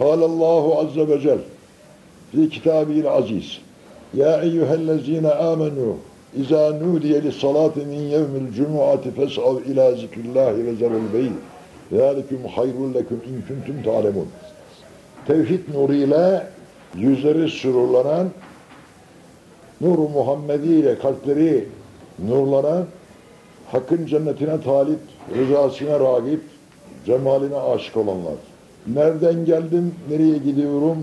Allahu azze ve cel fi kitabihil aziz Ya eyyühellezine amenu İza nudiye li salati min yevmil cumuati fes'av ila zikrillahi ve zerul beyt. Zâliküm hayrul leküm in Tevhid nuruyla yüzleri sürurlanan Nur-u Muhammedi ile kalpleri nurlanan Hakkın cennetine talip, rızasına ragip, cemaline aşık olanlar. Nereden geldim, nereye gidiyorum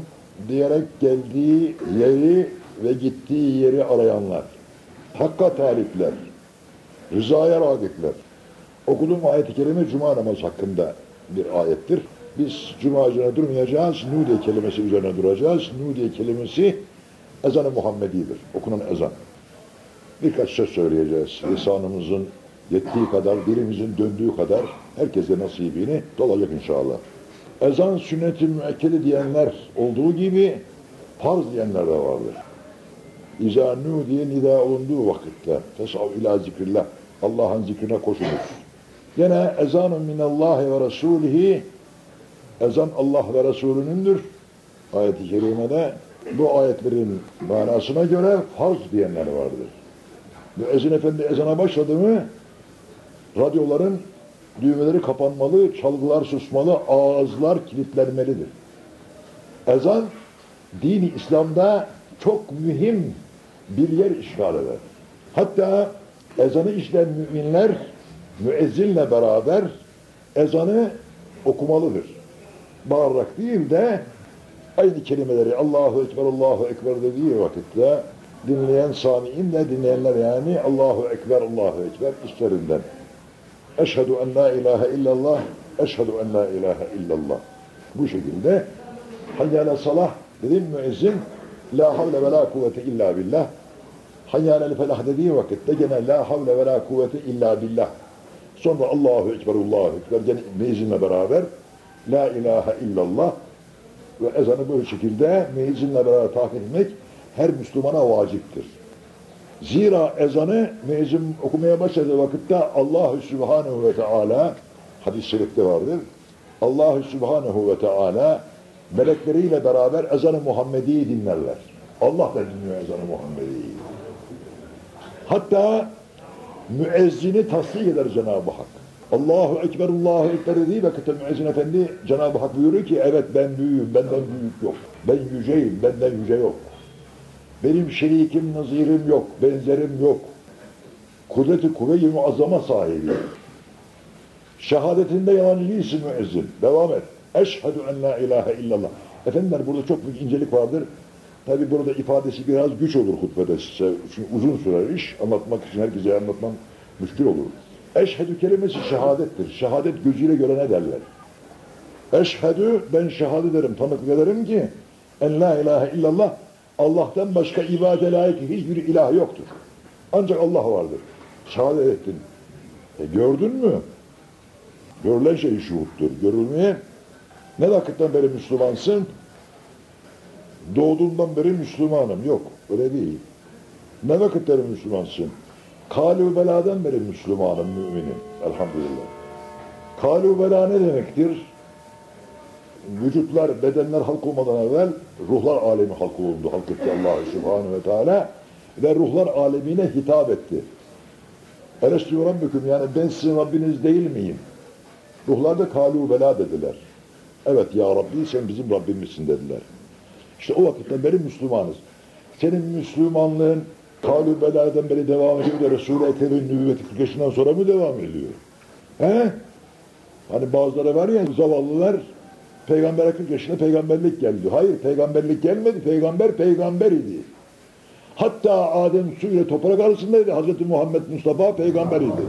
diyerek geldiği yeri ve gittiği yeri arayanlar. Hakka talipler, rızaya ragipler. Okuduğum ayet-i kerime cuma namazı hakkında bir ayettir. Biz cuma üzerine durmayacağız, Nudiye kelimesi üzerine duracağız. Nudiye kelimesi ezan-ı Muhammedi'dir, okunan ezan. Birkaç söz söyleyeceğiz. Lisanımızın yettiği kadar, dilimizin döndüğü kadar herkese nasibini dolacak inşallah. Ezan sünnet-i müekkedi diyenler olduğu gibi farz diyenler de vardır. İzâ diye nida olunduğu vakitte fesav ila zikrillah Allah'ın zikrine koşunuz. Gene ezanun minallahi ve rasulihi ezan Allah ve Resulünündür. Ayet-i kerimede bu ayetlerin manasına göre farz diyenler vardır. Müezzin efendi ezana başladı mı radyoların düğmeleri kapanmalı, çalgılar susmalı, ağızlar kilitlenmelidir. Ezan dini İslam'da çok mühim bir yer işgal eder. Hatta ezanı işleyen müminler müezzinle beraber ezanı okumalıdır. Bağırarak değil de aynı kelimeleri Allahu Ekber, Allahu Ekber dediği vakitte dinleyen samiin de dinleyenler yani Allahu Ekber, Allahu Ekber işlerinden. Eşhedü en la ilahe illallah, eşhedü en la ilahe illallah. Bu şekilde hayyâle salah dedim müezzin la havle ve la kuvvete illa billah. Hayyâle felah dediği vakitte gene la havle ve la kuvvete illa billah. Sonra Allahu Ekber, Allahu Ekber gene müezzinle beraber la ilahe illallah ve ezanı böyle şekilde müezzinle beraber tahmin etmek her Müslümana vaciptir. Zira ezanı müezzin okumaya başladığı vakitte Allahü Sübhanehu ve Teala hadis-i şerifte vardır. Allahü Sübhanehu ve Teala melekleriyle beraber ezanı Muhammedi'yi dinlerler. Allah da dinliyor ezanı Muhammedi'yi. Hatta müezzini tasdik eder Cenab-ı Hak. Allahu Ekber, Allahu Ekber dediği vakitte müezzin efendi Cenab-ı Hak buyuruyor ki evet ben büyüğüm, benden büyük yok. Ben yüceyim, benden yüce yok. Benim şerikim, nazirim yok, benzerim yok. Kudreti kuvve-i muazzama sahibiyim. Şehadetinde yalancı değilsin müezzin. Devam et. Eşhedü en la ilahe illallah. Efendiler burada çok büyük incelik vardır. Tabi burada ifadesi biraz güç olur hutbede size. Çünkü uzun sürer iş. Anlatmak için herkese anlatmam müşkül olur. Eşhedü kelimesi şehadettir. Şehadet gözüyle görene derler. Eşhedü ben şehadet ederim, tanıklık ederim ki en la ilahe illallah Allah'tan başka ibade layık hiçbir ilah yoktur. Ancak Allah vardır. Şehadet ettin. E gördün mü? Görülen şey şuhuttur. Görülmeye ne vakitten beri Müslümansın? Doğduğundan beri Müslümanım. Yok. Öyle değil. Ne vakitleri Müslümansın? Kalu beladan beri Müslümanım, müminim. Elhamdülillah. Kalu bela ne demektir? Vücutlar, bedenler halk olmadan evvel ruhlar alemi halk oldu. Halk etti Allah Subhanahu ve Teala ve ruhlar alemine hitap etti. Eleştiri Rabbüküm yani ben sizin Rabbiniz değil miyim? Ruhlar da kalu bela dediler. Evet ya Rabbi sen bizim Rabbimizsin dediler. İşte o vakitten beri Müslümanız. Senin Müslümanlığın kalu beladan beri devam ediyor da Resul-i Ekrem'in nübüvveti 40 yaşından sonra mı devam ediyor? He? Hani bazıları var ya zavallılar Peygamber 40 yaşında peygamberlik geldi. Hayır peygamberlik gelmedi. Peygamber peygamber idi. Hatta Adem su ile toprak arasındaydı. Hazreti Muhammed Mustafa peygamber idi.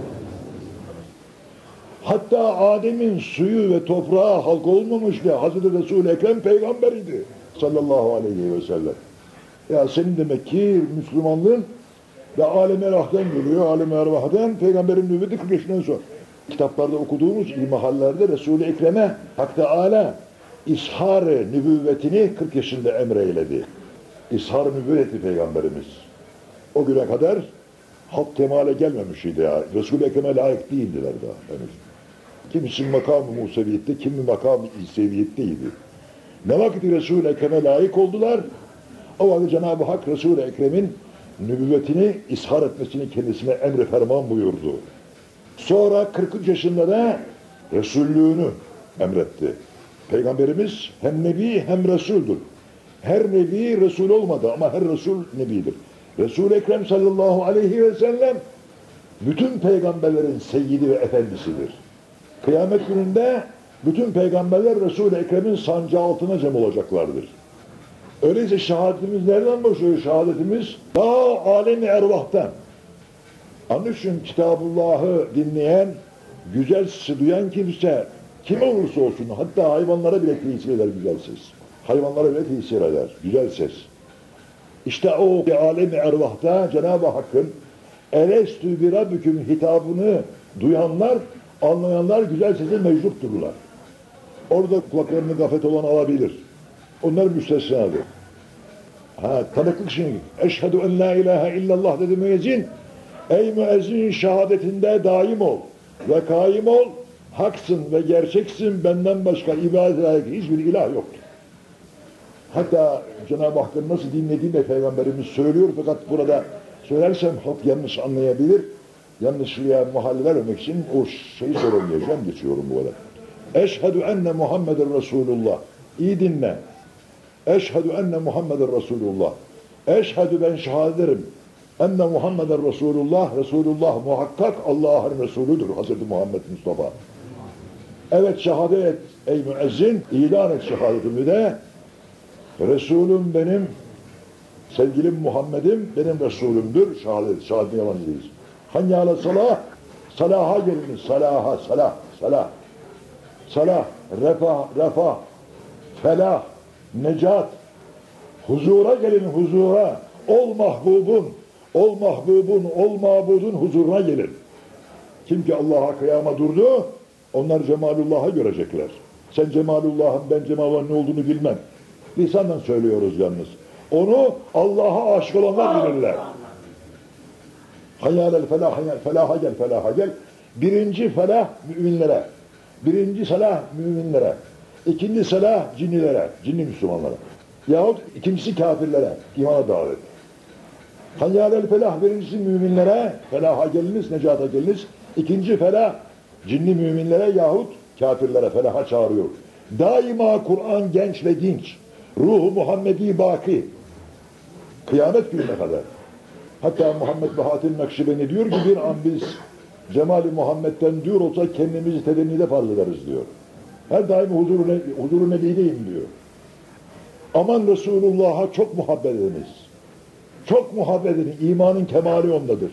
Hatta Adem'in suyu ve toprağı halk olmamıştı. Hazreti Resul-i Ekrem peygamber idi. Sallallahu aleyhi ve sellem. Ya senin demek ki Müslümanlığın ve alem erahdan geliyor. Alem erahdan peygamberin nübüvveti 40 yaşından sonra. Kitaplarda okuduğumuz ilmihallerde Resul-i Ekrem'e Hak Teala ishar nübüvvetini 40 yaşında emreyledi. İshar nübüvveti peygamberimiz. O güne kadar halk kemale gelmemişydi ya. Resul-i Ekrem'e layık değildiler daha henüz. Kimisi makam-ı Museviyette, kimi makam-ı İseviyetteydi. Ne vakit Resul-i Ekrem'e layık oldular? O vakit Cenab-ı Hak Resul-i Ekrem'in nübüvvetini ishar etmesini kendisine emri ferman buyurdu. Sonra 43 yaşında da Resullüğünü emretti. Peygamberimiz hem Nebi hem Resul'dür. Her Nebi Resul olmadı ama her Resul Nebidir. Resul-i Ekrem sallallahu aleyhi ve sellem bütün peygamberlerin seyyidi ve efendisidir. Kıyamet gününde bütün peygamberler Resul-i Ekrem'in sancağı altına cem olacaklardır. Öyleyse şehadetimiz nereden başlıyor? Şehadetimiz daha alemi ervahtan. Onun için Kitabullah'ı dinleyen, güzel sesi duyan kimse kim olursa olsun hatta hayvanlara bile tesir eder güzel ses. Hayvanlara bile tesir eder güzel ses. İşte o alemi ervahta Cenab-ı Hakk'ın Elestü bir Rabbüküm hitabını duyanlar, anlayanlar güzel sesi mecdurtturlar. Orada kulaklarını gafet olan alabilir. Onlar müstesnadır. Ha, tanıklık şimdi. Eşhedü en la ilahe illallah dedi müezzin. Ey müezzin şehadetinde daim ol ve kaim ol. Haksın ve gerçeksin benden başka ibadet hiçbir ilah yoktur. Hatta Cenab-ı Hakk'ın nasıl dinlediğini Peygamberimiz söylüyor fakat burada söylersem halk yanlış anlayabilir. Yanlışlığa mahal vermemek için o şeyi söylemeyeceğim, geçiyorum bu arada. Eşhedü enne Muhammeden Resulullah. İyi dinle. Eşhedü enne Muhammeden Resulullah. Eşhedü ben şehadet ederim. Enne Muhammeden Resulullah. Resulullah muhakkak Allah'ın Resulüdür. Hazreti Muhammed Mustafa. Evet şehadet et ey müezzin. ilan et şehadetimi de. Resulüm benim. Sevgilim Muhammed'im benim Resulümdür. Şehadet, şehadet yabancıyız. Hangi ala salah? Salaha geliniz. Salaha, salah, salah. Salah, refah, refah, felah, necat, huzura gelin huzura, ol mahbubun, ol mahbubun, ol mabudun huzuruna gelin. Kim ki Allah'a kıyama durdu, onlar Cemalullah'ı görecekler. Sen Cemalullah'ın ben Cemalullah'ın ne olduğunu bilmem. Lisandan söylüyoruz yalnız. Onu Allah'a aşık olanlar bilirler. Hayyâlel felah, hayyâl, felaha gel, felaha gel. Birinci felah müminlere. Birinci salah müminlere. ikinci salah cinnilere, cinni Müslümanlara. Yahut ikincisi kafirlere, imana davet. Hayyâlel felah birincisi müminlere, felaha geliniz, necata geliniz. İkinci felah cinni müminlere yahut kafirlere felaha çağırıyor. Daima Kur'an genç ve dinç. Ruhu Muhammedi baki. Kıyamet gününe kadar. Hatta Muhammed Bahattin Nakşibeni diyor ki bir an biz Cemali Muhammed'den diyor olsa kendimizi tedennide farz ederiz diyor. Her daim huzuru, huzuru nebideyim diyor. Aman Resulullah'a çok muhabbet ediniz. Çok muhabbet edin. İmanın kemali ondadır.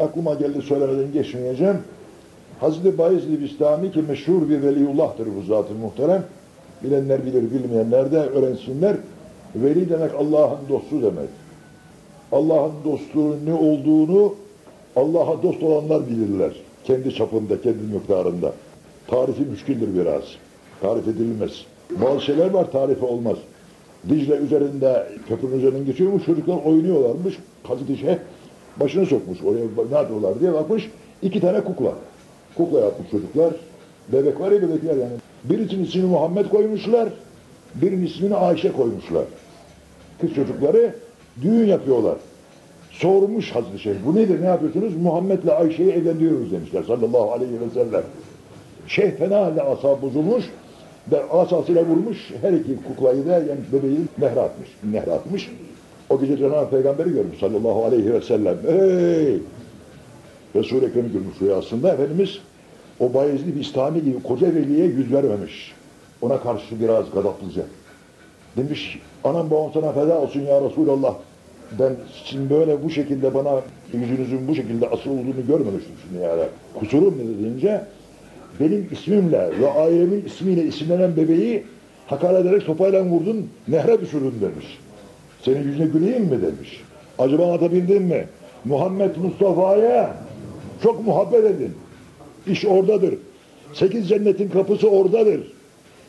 Aklıma geldi söylemeden geçmeyeceğim. Hazreti Bayezid Bistami ki meşhur bir veliyullah'tır bu zat-ı muhterem. Bilenler bilir, bilmeyenler de öğrensinler. Veli demek Allah'ın dostu demek. Allah'ın dostluğu ne olduğunu Allah'a dost olanlar bilirler. Kendi çapında, kendi miktarında. Tarifi müşkildir biraz. Tarif edilmez. Bazı şeyler var tarifi olmaz. Dicle üzerinde, köprünün üzerinden geçiyormuş, çocuklar oynuyorlarmış. Şeyh başını sokmuş oraya ne yapıyorlar diye bakmış. iki tane kukla. Kukla yapmış çocuklar. Bebek var ya bebekler yani. Birisinin ismini Muhammed koymuşlar, birinin ismini Ayşe koymuşlar. Kız çocukları düğün yapıyorlar. Sormuş Hazreti Şeyh, bu nedir, ne yapıyorsunuz? Muhammed'le Ayşe'yi evlendiriyoruz demişler sallallahu aleyhi ve sellem. Şeyh fena halde asabı bozulmuş asasıyla vurmuş, her iki kuklayı da yani bebeği nehre atmış, nehre atmış. O gece Cenab-ı Peygamber'i görmüş sallallahu aleyhi ve sellem. Hey! Resul-i Ekrem'i görmüş rüyasında. Efendimiz o Bayezid İslami gibi koca veliye yüz vermemiş. Ona karşı biraz gadaplıca. Demiş, anam babam sana feda olsun ya Resulallah. Ben sizin böyle bu şekilde bana yüzünüzün bu şekilde asıl olduğunu görmemiştim şimdi yani. Kusurum ne deyince benim ismimle ve ailemin ismiyle isimlenen bebeği hakaret ederek sopayla vurdun, nehre düşürdün demiş. Senin yüzüne güleyim mi demiş. Acaba anlatabildim mi? Muhammed Mustafa'ya çok muhabbet edin. İş oradadır. Sekiz cennetin kapısı oradadır.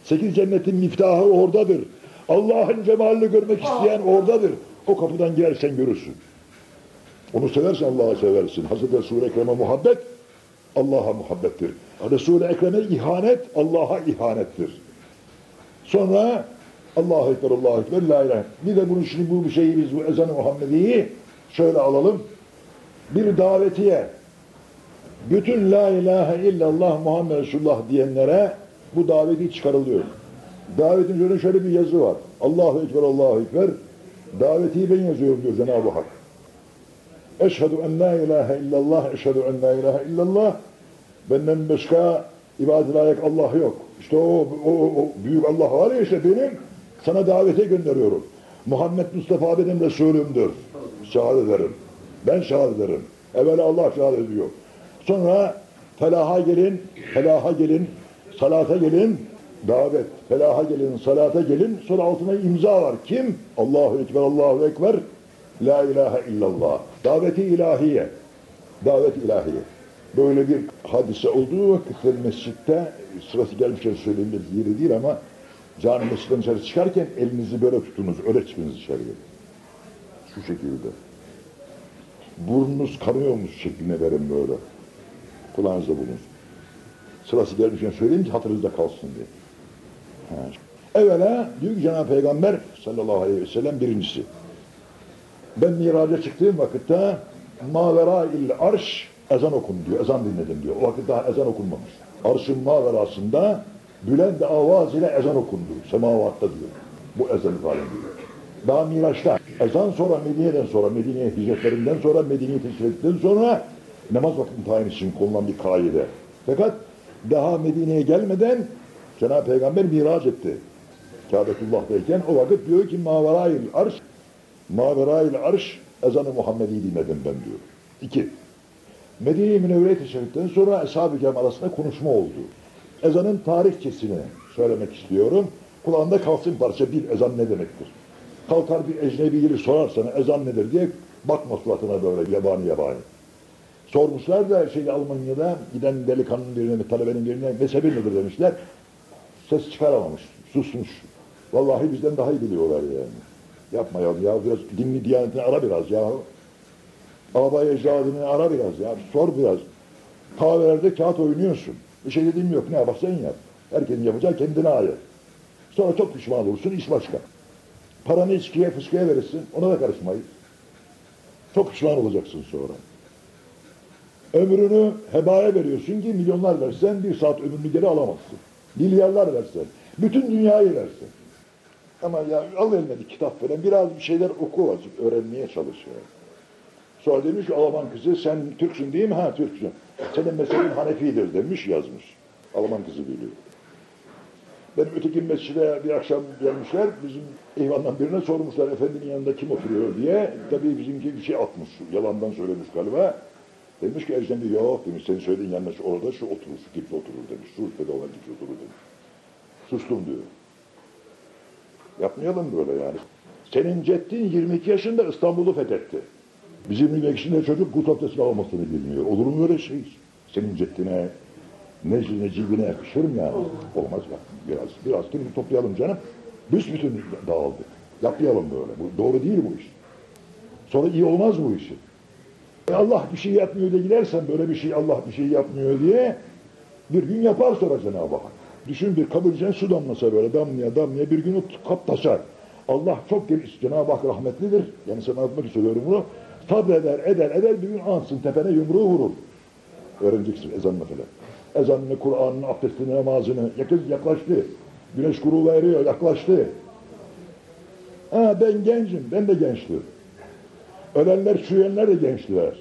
Sekiz cennetin miftahı oradadır. Allah'ın cemalini görmek isteyen oradadır. O kapıdan girersen görürsün. Onu seversen Allah'a seversin. Hazreti Resul-i Ekrem'e muhabbet, Allah'a muhabbettir. Resul-i Ekrem'e ihanet, Allah'a ihanettir. Sonra Allahu Ekber, Allahu Ekber, La ilahe. Bir de bunu şimdi bu şeyi biz bu ezan-ı Muhammedi'yi şöyle alalım. Bir davetiye bütün La ilahe illallah Muhammed Resulullah diyenlere bu daveti çıkarılıyor. Davetin üzerinde şöyle bir yazı var. Allahu Ekber, Allahu Ekber. Davetiyi ben yazıyorum diyor Cenab-ı Hak. Eşhedü en la ilahe illallah, eşhedü en la ilahe illallah. Benden başka ibadet layık Allah yok. İşte o, o, o büyük Allah var ya işte benim sana davete gönderiyorum. Muhammed Mustafa benim Resulümdür. Şehadet ederim. Ben şehadet ederim. Evvela Allah şehadet ediyor. Sonra felaha gelin, felaha gelin, salata gelin, davet. Felaha gelin, salata gelin. Sonra altına imza var. Kim? Allahu Ekber, Allahu Ekber. La ilahe illallah. Daveti ilahiye. Davet ilahiye. Böyle bir hadise olduğu vakitte mescitte sırası gelmişken belki yeri değil ama cami mescitten dışarı çıkarken elinizi böyle tutunuz. Öyle çıkınız dışarıya. Şu şekilde. Burnunuz kanıyormuş şekline verin böyle. Kulağınızda bulunsun. Sırası gelmişken söyleyeyim ki hatırınızda kalsın diye. Ha. Evvela diyor ki Cenab-ı Peygamber sallallahu aleyhi ve sellem birincisi. Ben miraca çıktığım vakitte mavera il arş ezan okun diyor. Ezan dinledim diyor. O vakit daha ezan okunmamış. Arşın maverasında bülend avaz ile ezan okundu. Semavatta diyor. Bu ezan ifade diyor. Daha Miraç'ta. Ezan sonra Medine'den sonra, Medine'ye hicretlerinden sonra, Medine'yi ettikten sonra namaz tayin için konulan bir kaide. Fakat daha Medine'ye gelmeden Cenab-ı Peygamber miraç etti. Kâbetullah'tayken o vakit diyor ki maverail arş maverail arş ezanı Muhammed'i dinledim ben diyor. İki. Medine-i Münevvere'ye teşriften sonra Kiram arasında konuşma oldu. Ezanın tarihçesini söylemek istiyorum. Kulağında kalsın parça bir ezan ne demektir. Kalkar bir ecnebi biri sorar sana ezan nedir diye bakma suratına böyle yabani yabani. Sormuşlar da şey Almanya'da giden delikanlının birine, talebenin birine mezhebi nedir demişler. Ses çıkaramamış, susmuş. Vallahi bizden daha iyi biliyorlar yani. Yapmayalım ya biraz dinli diyanetini ara biraz ya. Abay ecdadını ara biraz ya. Sor biraz. Kahvelerde kağıt oynuyorsun. Bir şey dediğim yok. Ne yaparsan yap. Herkesin yapacağı kendine ait. Sonra çok pişman olursun. iş başka. Paranı içkiye, fıskıya verirsin. Ona da karışmayız. Çok pişman olacaksın sonra. Ömrünü hebaya veriyorsun ki milyonlar versen bir saat ömrünü geri alamazsın. Milyarlar versen. Bütün dünyayı versen. Ama ya al eline bir kitap falan biraz bir şeyler oku azıcık öğrenmeye çalış yani. Sonra demiş Alman kızı sen Türksün değil mi? Ha Türksün. Senin mezhebin Hanefi'dir demiş yazmış. Alman kızı biliyor. Benim öteki mescide bir akşam gelmişler. Bizim eyvandan birine sormuşlar efendinin yanında kim oturuyor diye. Tabii bizimki bir şey atmış. Yalandan söylemiş galiba. Demiş ki Ecnebi yok demiş. Senin söylediğin yanlış orada şu oturur, şu kimse oturur demiş. Şu rütbede olan kimse oturur demiş. Sustum diyor. Yapmayalım böyle yani. Senin ceddin 22 yaşında İstanbul'u fethetti. Bizim 22 yaşında çocuk kurt abdestini almasını bilmiyor. Olur mu öyle şey? Senin ceddine, necli necibine yakışır mı yani? Olmaz ya. Biraz, biraz kendini toplayalım canım. Büsbütün dağıldık. Yapmayalım böyle. Bu doğru değil bu iş. Sonra iyi olmaz bu işi. E Allah bir şey yapmıyor diye gidersen böyle bir şey Allah bir şey yapmıyor diye bir gün yapar sonra Cenab-ı Hak. Düşün bir kabul için su damlasa böyle damlaya damlaya bir gün o kap taşar. Allah çok geniş, Cenab-ı Hak rahmetlidir. Yani sana anlatmak istiyorum bunu. Sabreder, eder, eder bir gün ansın tepene yumruğu vurur. Öğreneceksin ezanını falan. Ezanını, Kur'an'ını, abdestini, namazını. Yakın yaklaştı. Güneş grubu eriyor, yaklaştı. Ha ben gencim, ben de gençtim. Ölenler, çürüyenler de gençtiler.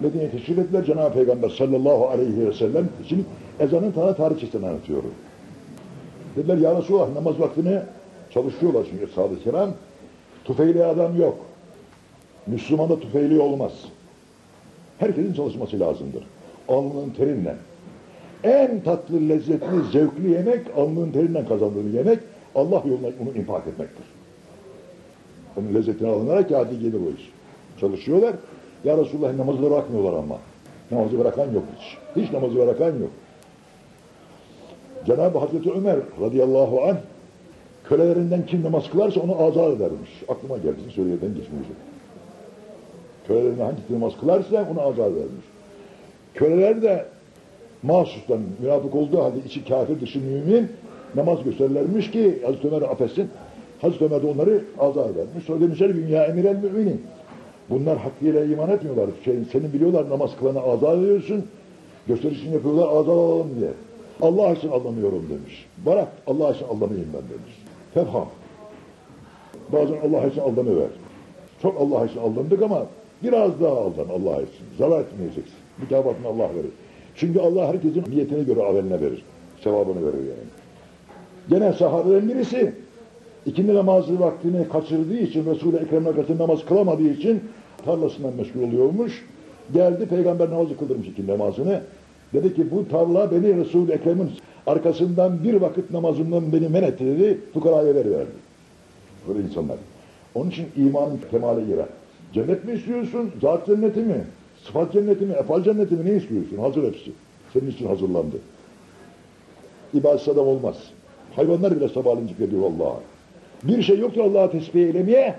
Medine'ye teşrif ettiler. Cenab-ı Peygamber sallallahu aleyhi ve sellem için ezanın tane tarihçesini anlatıyorum. Dediler ya Resulallah namaz vaktini çalışıyorlar çünkü sahabe-i kiram. Tufeyli adam yok. Müslümanda tufeyli olmaz. Herkesin çalışması lazımdır. Alnının terinle. En tatlı, lezzetli, zevkli yemek alnının terinden kazandığını yemek Allah yoluna onu infak etmektir. Onun lezzetini alınarak hadi gelir o iş. Çalışıyorlar. Ya Resulullah namazı bırakmıyorlar ama. Namazı bırakan yok hiç. Hiç namazı bırakan yok. Cenab-ı Hazreti Ömer radıyallahu anh kölelerinden kim namaz kılarsa onu azat edermiş. Aklıma geldi söyleyeden geçmeyecek. Kölelerinden hangisi namaz kılarsa onu azat edermiş. Köleler de mahsustan münafık olduğu halde içi kafir dışı mümin namaz gösterirlermiş ki Hazreti Ömer affetsin. Hazreti Ömer de onları azat edermiş. Sonra demişler ki ya emir el müminin. Bunlar hakkıyla iman etmiyorlar. Şey, senin biliyorlar namaz kılana azat ediyorsun. Gösterişini yapıyorlar azat alalım diye. Allah için anlamıyorum demiş. Bırak Allah için anlamayayım ben demiş. Tefham. Bazen Allah için aldanıver. Çok Allah için aldandık ama biraz daha aldan Allah için. Zarar etmeyeceksin. Mükafatını Allah verir. Çünkü Allah herkesin niyetine göre ameline verir. Sevabını verir yani. Gene sahabeden birisi ikindi namazı vaktini kaçırdığı için Resul-i Ekrem'le karşı namaz kılamadığı için tarlasından meşgul oluyormuş. Geldi peygamber namazı kıldırmış ikindi namazını. Dedi ki bu tarla beni Resul-i Ekrem'in arkasından bir vakit namazından beni men etti dedi. Fukaraya veriverdi. Böyle insanlar. Onun için imanın kemale girer. Cennet mi istiyorsun? Zat cenneti mi? Sıfat cenneti mi? Efal cenneti mi? Ne istiyorsun? Hazır hepsi. Senin için hazırlandı. İbadet adam olmaz. Hayvanlar bile sabahleyin zikrediyor Allah'a. Bir şey yoktur Allah'a tesbih eylemeye.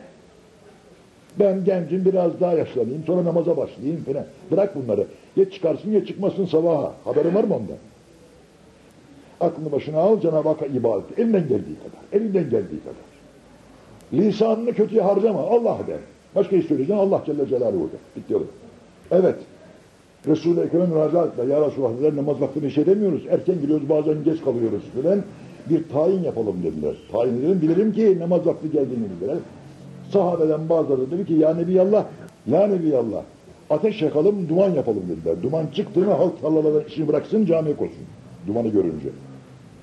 Ben gencim biraz daha yaşlanayım sonra namaza başlayayım falan. Bırak bunları. Ya çıkarsın ya çıkmasın sabaha. Haberin var mı ondan? Aklını başına al Cenab-ı Hakk'a ibadet. Elinden geldiği kadar. Elinden geldiği kadar. Lisanını kötüye harcama. Allah der. Başka iş söyleyeceksin. Allah Celle Celaluhu der. Bitti olur. Evet. Resul-i Ekrem'e müracaat. Ya Resulallah namaz vaktini şey demiyoruz. Erken geliyoruz bazen geç kalıyoruz filan. Bir tayin yapalım dediler. Tayin edelim bilelim ki namaz vakti geldiğini dediler. Sahabeden bazıları dedi ki ya Nebiyallah, ya Nebiyallah ateş yakalım duman yapalım dediler. Duman çıktı mı halk tarlalardan işini bıraksın camiye koşsun. Dumanı görünce.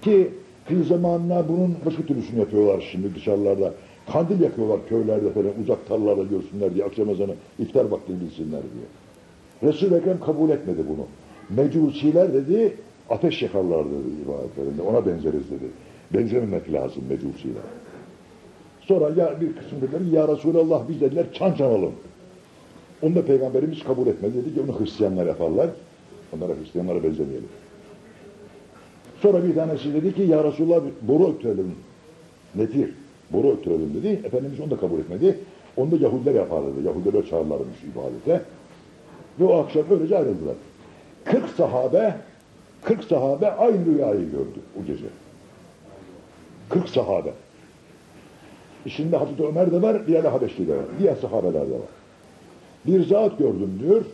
Ki kıyı zamanına bunun başka türlüsünü yapıyorlar şimdi dışarılarda. Kandil yakıyorlar köylerde falan uzak tarlalarda görsünler diye akşam ezanı iftar vaktini bilsinler diye. Resul-i Ekrem kabul etmedi bunu. Mecusiler dedi ateş yakarlar dedi ibadetlerinde ona benzeriz dedi. Benzememek lazım mecusiler. Sonra ya bir kısım dediler ya Resulallah biz dediler çan çalalım. Onu da peygamberimiz kabul etmedi dedi ki onu Hristiyanlar yaparlar. Onlara Hristiyanlara benzemeyelim. Sonra bir tanesi dedi ki ya Resulallah boru öttürelim. Nedir? Boru öttürelim dedi. Efendimiz onu da kabul etmedi. Onu da Yahudiler yapardı. Yahudiler çağırlarmış ibadete. Ve o akşam öylece ayrıldılar. 40 sahabe 40 sahabe aynı rüyayı gördü o gece. 40 sahabe. İçinde Hazreti Ömer de var, diğer Habeşli de var. Diğer sahabeler de var. Bir zat gördüm diyor.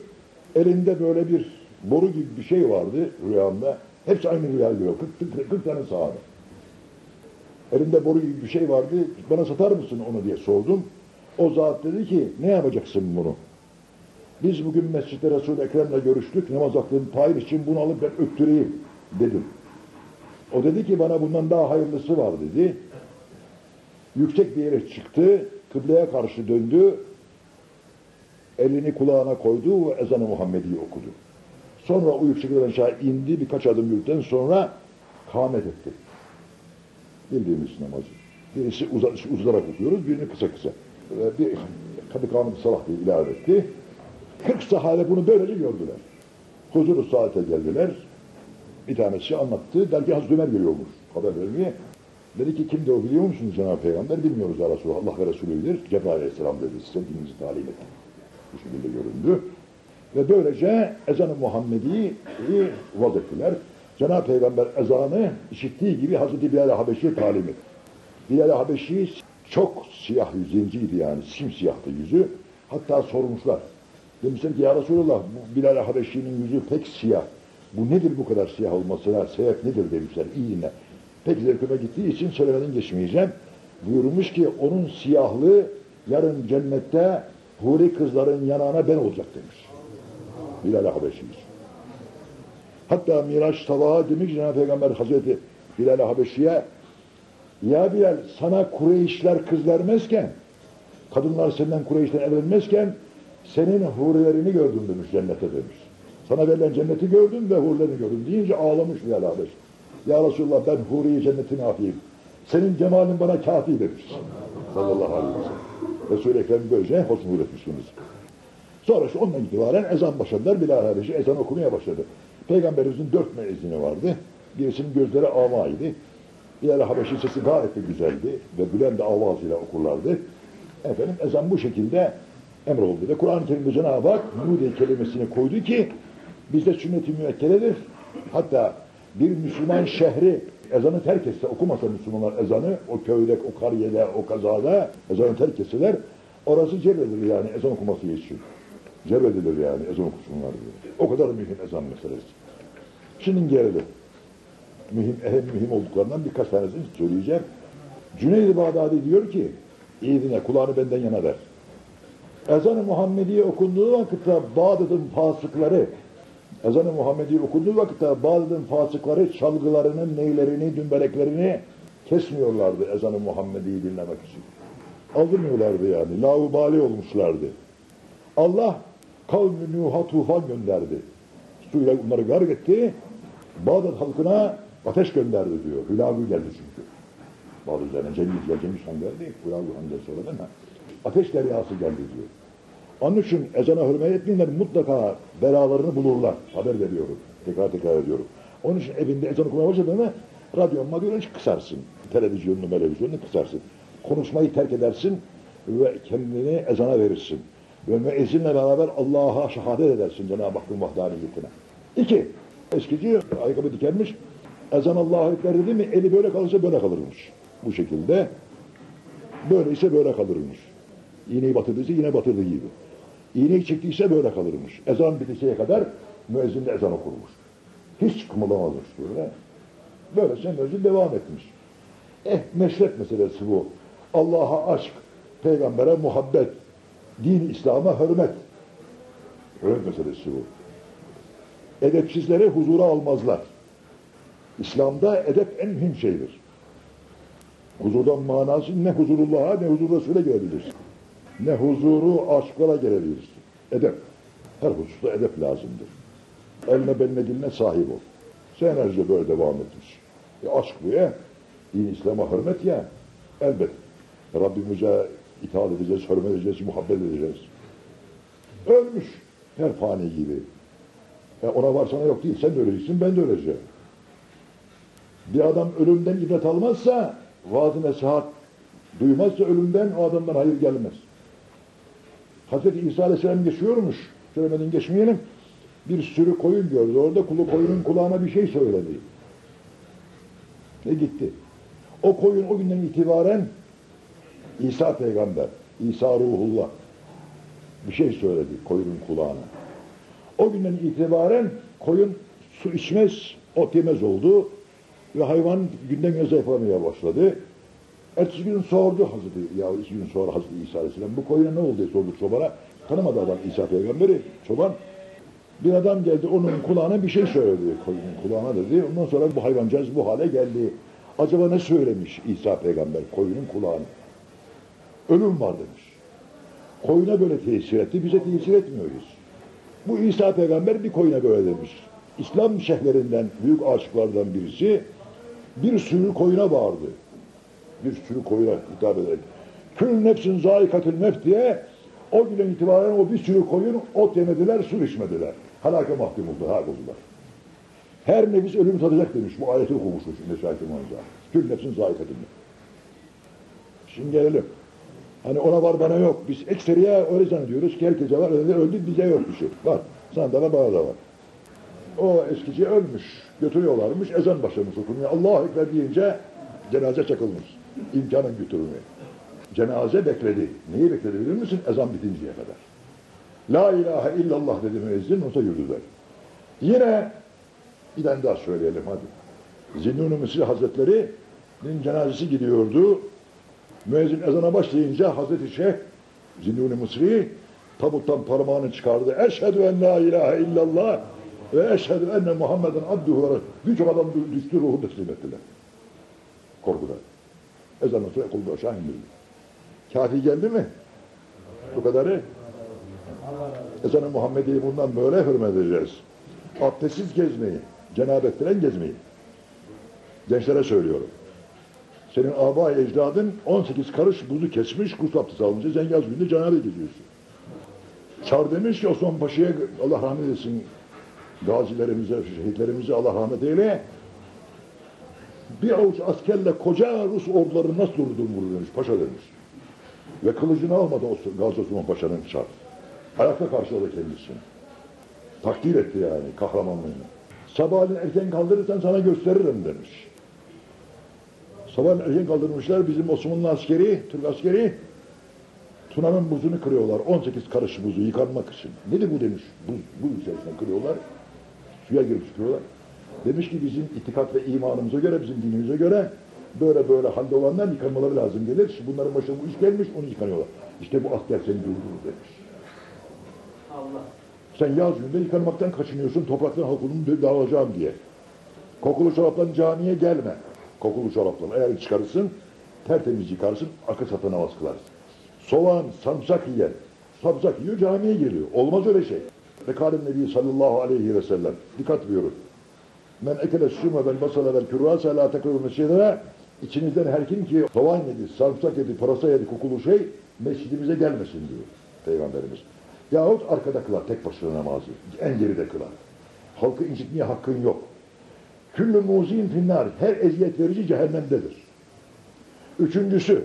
Elinde böyle bir boru gibi bir şey vardı rüyamda. Hepsi aynı rüyayı görüyor. 40, 40, 40 tane sahabe. Elinde boru gibi bir şey vardı. Bana satar mısın onu diye sordum. O zat dedi ki ne yapacaksın bunu? Biz bugün mescitte Resul-i Ekrem'le görüştük. Namaz vaktinin tayin için bunu alıp ben öttüreyim dedim. O dedi ki bana bundan daha hayırlısı var dedi. Yüksek bir yere çıktı. Kıbleye karşı döndü. Elini kulağına koydu ve ezanı Muhammedi'yi okudu. Sonra o yüksekten aşağı indi. Birkaç adım yürüdükten sonra kâmet etti. Bildiğimiz namazı. Birisi uzar, uzararak okuyoruz, birini kısa kısa. Bir kadı kanun salah diye ilave etti. 40 sahabe bunu böylece gördüler. Huzuru saate geldiler. Bir tanesi anlattı. Derken Hazreti Ömer geliyormuş haber vermeye. Dedi ki kimdi o biliyor musunuz Cenab-ı Peygamber? Bilmiyoruz ya Resulallah. Allah ve Resulü bilir. Cebrail Aleyhisselam dedi size dininizi talim edin. Bu şekilde göründü. Ve böylece ezan-ı Muhammedi'yi vaz ettiler. Cenab-ı Peygamber ezanı işittiği gibi Hazreti Bilal-i Habeşi'ye talim etti. Bilal-i Habeşi çok siyah yüzenciydi yani simsiyahtı yüzü. Hatta sormuşlar. Demişler ki ya Resulallah Bilal-i Habeşi'nin yüzü pek siyah. Bu nedir bu kadar siyah olmasına sebep nedir demişler. İyi dinle. Pek zevkime gittiği için söylemeden geçmeyeceğim. Buyurmuş ki onun siyahlığı yarın cennette huri kızların yanağına ben olacak demiş. Bilal-i Habeşi Hatta Miraç sabaha demiş Cenab-ı Peygamber Hazreti Bilal-i Habeşi'ye ya Bilal sana Kureyşler kız vermezken kadınlar senden Kureyş'ten evlenmezken senin hurilerini gördüm demiş cennete demiş. Sana verilen cenneti gördüm ve hurilerini gördüm deyince ağlamış Bilal Habeşi. Ya Resulullah ben huriyi cennetine atayım. Senin cemalin bana kafi demiş. Sallallahu aleyhi ve sellem. Resul-i Ekrem böylece hoşnut etmişsiniz. Sonra şu ondan itibaren ezan başladılar. Bilal Habeşi ezan okumaya başladı. Peygamberimizin dört müezzini vardı. Birisinin gözleri amaydı. Diğer Habeşi sesi gayet güzeldi ve Bülent de avazıyla okurlardı. Efendim ezan bu şekilde emroldu. Ve Kur'an-ı Kerim'de Cenab-ı Hak Nude kelimesini koydu ki bizde sünnet-i müekkededir. Hatta bir Müslüman şehri ezanı terk etse, okumasa Müslümanlar ezanı, o köyde, o kariyede, o kazada ezanı terk etseler, orası cebredilir yani ezan okuması için. Cebredilir yani ezan okusunlar diye. O kadar mühim ezan meselesi. Şimdi gelelim. Mühim, ehem mühim olduklarından birkaç tanesini söyleyeceğim. Cüneyd-i Bağdadi diyor ki, iyi dinle, kulağını benden yana ver. Ezan-ı Muhammediye okunduğu vakitte Bağdat'ın fasıkları, ezan-ı Muhammediye okunduğu vakitte Bağdat'ın fasıkları çalgılarının, neylerini, dümbeleklerini kesmiyorlardı ezan-ı Muhammedi'yi dinlemek için. Aldırmıyorlardı yani, laubali olmuşlardı. Allah kavmi Nuh'a tufan gönderdi. Suyla onları garg etti. Bağdat halkına ateş gönderdi diyor. Hülagu geldi çünkü. Bağdat üzerine Cengiz ya Cengiz Han geldi. Hülagu Han mi? Ateş deryası geldi diyor. Onun için ezana hürmet etmeyenler mutlaka belalarını bulurlar. Haber veriyorum. Tekrar tekrar ediyorum. Onun için evinde ezan okumaya başladığında radyon, madyonu kısarsın. Televizyonunu, televizyonunu kısarsın. Konuşmayı terk edersin ve kendini ezana verirsin. Ve müezzinle beraber Allah'a şehadet edersin Cenab-ı Hakk'ın vahdaniyetine. İki, eskici ayakkabı dikermiş. Ezan Allah'a ekber dedi mi eli böyle kalırsa böyle kalırmış. Bu şekilde. Böyleyse böyle kalırmış. İğneyi batırdıysa yine batırdığı gibi. İğneyi çektiyse böyle kalırmış. Ezan bitişeye kadar müezzin de ezan okurmuş. Hiç kımıldamazmış böyle. Böylece müezzin devam etmiş. Eh meşrep meselesi bu. Allah'a aşk, peygambere muhabbet, din İslam'a hürmet. Hürmet meselesi bu. Edepsizleri huzura almazlar. İslam'da edep en mühim şeydir. Huzurdan manası ne huzurullah'a ne huzur Resul'e gelebilirsin. Ne huzuru aşklara gelebilirsin. Edep. Her hususta edep lazımdır. Eline beline diline sahip ol. Senelerce böyle devam etmiş. E aşk bu ya. Din İslam'a hürmet ya. Elbet. Rabbimize itaat edeceğiz, hürmet edeceğiz, muhabbet edeceğiz. Ölmüş. Her fani gibi. E ona var sana yok değil. Sen de öleceksin, ben de öleceğim. Bir adam ölümden ibret almazsa, vaaz-ı duymazsa ölümden o adamdan hayır gelmez. Hazreti İsa Aleyhisselam geçiyormuş. Söylemeden geçmeyelim. Bir sürü koyun gördü. Orada kulu koyunun kulağına bir şey söyledi. Ve gitti. O koyun o günden itibaren İsa peygamber, İsa ruhullah bir şey söyledi koyunun kulağına. O günden itibaren koyun su içmez, ot yemez oldu ve hayvan günden güne zayıflamaya başladı. Ertesi gün sordu Hazreti, ya iki gün sonra Hazreti İsa Aleyhisselam bu koyuna ne oldu diye sordu çobana. Tanımadı adam İsa peygamberi, çoban. Bir adam geldi onun kulağına bir şey söyledi koyunun kulağına dedi. Ondan sonra bu hayvancağız bu hale geldi. Acaba ne söylemiş İsa peygamber koyunun kulağına? Ölüm var demiş. Koyuna böyle tesir etti, bize tesir etmiyoruz. Bu İsa peygamber bir koyuna böyle demiş. İslam şehirlerinden, büyük aşıklardan birisi bir sürü koyuna bağırdı. Bir sürü koyuna hitap ederek. Kül nefsin zayikatül mef diye o günden itibaren o bir sürü koyun ot yemediler, su içmediler. Halaka mahkum oldu, helak oldular. Her nefis ölümü tadacak demiş. Bu ayeti okumuşmuş Neşayet İmanı'da. Kül nefsin zayikatül mef. Şimdi gelelim. Hani ona var bana yok. Biz ekseriye öyle zannediyoruz ki herkese var. Öyle öldü bize yok bir şey. Var. Sana da var bana da var. O eskici ölmüş. Götürüyorlarmış. Ezan başlamış okunmaya. Allah Ekber deyince cenaze çakılmış. İmkanın götürülmeye. Cenaze bekledi. Neyi bekledi bilir misin? Ezan bitinceye kadar. La ilahe illallah dedi müezzin. Nota yürüdüler. Yine bir tane daha söyleyelim hadi. Zinnun-u Mısri Hazretleri'nin cenazesi gidiyordu. Müezzin ezana başlayınca Hazreti Şeyh Zinnun-i Mısri tabuttan parmağını çıkardı. Eşhedü en la ilahe illallah ve eşhedü enne Muhammeden abduhu ve Birçok adam düştü ruhu teslim ettiler. Korkudan. Ezandan sonra kulda aşağı indirildi. Kafi geldi mi? Bu kadarı. Ezan-ı Muhammedi'yi bundan böyle hürmet edeceğiz. Abdestsiz gezmeyi, cenabettiren gezmeyi. Gençlere söylüyorum. Senin aba ecdadın 18 karış buzu kesmiş, gusül abdesti alınca sen yaz günde canabe geziyorsun. Çar demiş ki Osman Paşa'ya Allah rahmet etsin gazilerimize, şehitlerimize Allah rahmet eyle. Bir avuç askerle koca Rus orduları nasıl durdun vurur demiş, paşa demiş. Ve kılıcını almadı Gazi Osman Paşa'nın çar. Ayakta karşıladı kendisini. Takdir etti yani kahramanlığını. Sabahleyin erken kaldırırsan sana gösteririm demiş. Sabah erken kaldırmışlar bizim Osmanlı askeri, Türk askeri Tuna'nın buzunu kırıyorlar. 18 karış buzu yıkanmak için. Nedir bu demiş. Buz, buz içerisinde kırıyorlar. Suya girip çıkıyorlar. Demiş ki bizim itikat ve imanımıza göre, bizim dinimize göre böyle böyle halde olanlar yıkanmaları lazım gelir. Şimdi bunların başına bu iş gelmiş, onu yıkanıyorlar. İşte bu asker seni durdurur demiş. Allah. Sen yaz günde yıkanmaktan kaçınıyorsun, topraktan halkının dağılacağım diye. Kokulu çorapla camiye gelme. Kokulu çorapla eğer çıkarırsın, tertemiz yıkarsın, akıl satı namaz kılarsın. Soğan, sarımsak yiyen, sarımsak yiyor camiye geliyor. Olmaz öyle şey. Rekalin Nebi sallallahu aleyhi ve sellem. Dikkat buyurun. Men ekele sümme vel basala vel kürvase la tekrubu mescidine İçinizden her kim ki soğan yedi, sarımsak yedi, pırasa yedi, kokulu şey mescidimize gelmesin diyor Peygamberimiz. Yahut arkada kılar tek başına namazı. En geride kılar. Halkı incitmeye hakkın yok. Küllü muzin finnar. Her eziyet verici cehennemdedir. Üçüncüsü,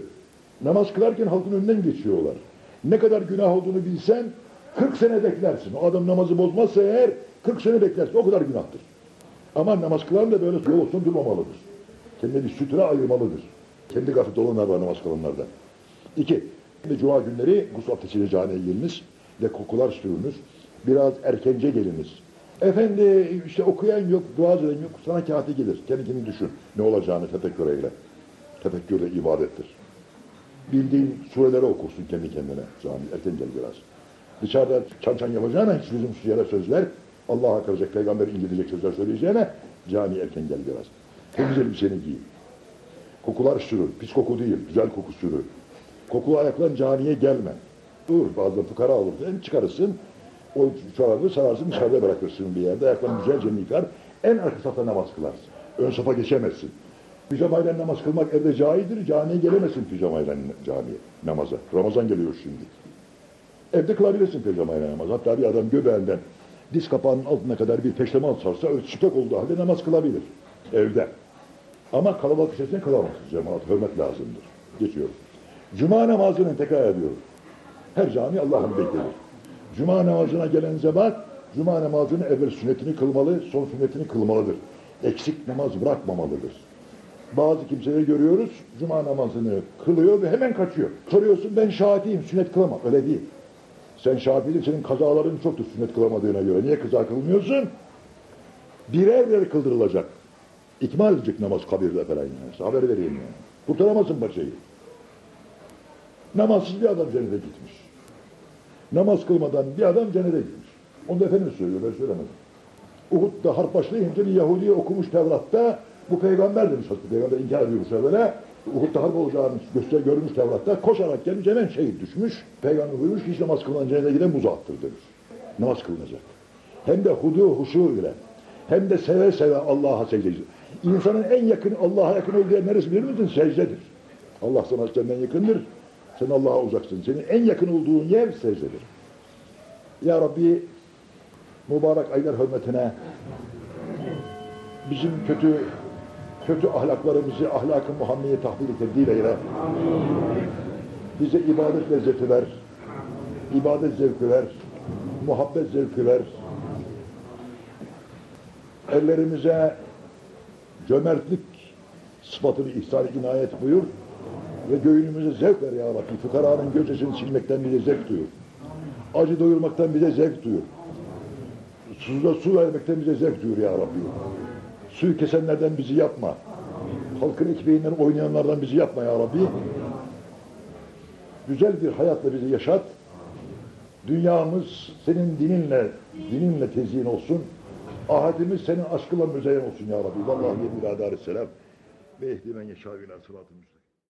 namaz kılarken halkın önünden geçiyorlar. Ne kadar günah olduğunu bilsen 40 sene beklersin. O adam namazı bozmazsa eğer 40 sene beklersin. O kadar günahtır. Ama namaz kılan da böyle yol olsun durmamalıdır. Kendine bir sütre ayırmalıdır. Kendi gaflet olanlar var namaz kılanlardan. İki, ve cuma günleri gusül abdestiyle camiye geliniz ve kokular sürünüz. Biraz erkence geliniz. Efendi işte okuyan yok, dua eden yok, sana kağıtı gelir. Kendi kendini düşün. Ne olacağını tefekkür eyle. Tefekkür de ibadettir. Bildiğin sureleri okursun kendi kendine. Cami erken gel biraz. Dışarıda çan çan yapacağına hiç lüzumsuz yere sözler, Allah'a karacak, peygamber ingilecek sözler söyleyeceğine cami erken gel biraz. Temiz elbiseni giy. Kokular sürür. Pis koku değil, güzel koku sürür. Kokulu ayaklan camiye gelme. Dur bazen fukara olur. Hem çıkarırsın, o çorabı sararsın, dışarıda bırakırsın bir yerde. Ayaklarını güzelce yıkar. En arka safta namaz kılarsın. Ön safa geçemezsin. Pijamayla namaz kılmak evde caidir. Camiye gelemezsin pijamayla camiye, namaza. Ramazan geliyor şimdi. Evde kılabilirsin pijamayla namaz. Hatta bir adam göbeğinden diz kapağının altına kadar bir peştemal sarsa çıplak olduğu halde namaz kılabilir. Evde. Ama kalabalık içerisinde kılamazsın cemaat. Hürmet lazımdır. Geçiyoruz. Cuma namazını tekrar ediyoruz. Her cami Allah'ın beklenir. Cuma namazına gelen zebat, Cuma namazının evvel sünnetini kılmalı, son sünnetini kılmalıdır. Eksik namaz bırakmamalıdır. Bazı kimseleri görüyoruz, Cuma namazını kılıyor ve hemen kaçıyor. Soruyorsun ben şahitiyim, sünnet kılamam. Öyle değil. Sen şahit değil, senin kazaların çoktur sünnet kılamadığına göre. Niye kaza kılmıyorsun? Birer birer kıldırılacak. İkmal edecek namaz kabirde falan yani. Haber vereyim yani. Kurtaramazsın paçayı. Namazsız bir adam cennete gitmiş. Namaz kılmadan bir adam cennete gitmiş. Onu da Efendimiz söylüyor, ben söylemedim. Uhud'da harp başlayınca bir Yahudi okumuş Tevrat'ta, bu peygamber demiş Hazreti Peygamber inkar ediyormuş böyle. Uhud'da harp olacağını göster görmüş Tevrat'ta, koşarak gelmiş hemen şehit düşmüş. Peygamber buyurmuş ki hiç namaz kılınan cennete giden buza attır demiş. Namaz kılınacak. Hem de hudu huşu ile, hem de seve seve Allah'a secde. İnsanın en yakın, Allah'a yakın olduğu yer neresi bilir misin? Secdedir. Allah sana senden yakındır. Sen Allah'a uzaksın. Senin en yakın olduğun yer secdedir. Ya Rabbi mübarek aylar hürmetine bizim kötü kötü ahlaklarımızı ahlak-ı Muhammed'e tahvil tebdil eyle. Bize ibadet lezzeti ver. ibadet zevki ver. Muhabbet zevki ver. Ellerimize cömertlik sıfatını ihsan inayet buyur ve göğünümüze zevk ver ya Rabbi. Fıkaranın gözyaşını silmekten bize zevk duyur. Acı doyurmaktan bize zevk duyur. Suza su vermekten bize zevk duyur ya Rabbi. Suyu kesenlerden bizi yapma. Halkın ekmeğinden oynayanlardan bizi yapma ya Rabbi. Güzel bir hayatla bizi yaşat. Dünyamız senin dininle, dininle tezyin olsun. Ahadimiz senin aşkınla müzeyyen olsun ya Rabbi. Vallahi yemil adalet selam. Ve ehdi men yeşâ ilâ sıratı müstakîm.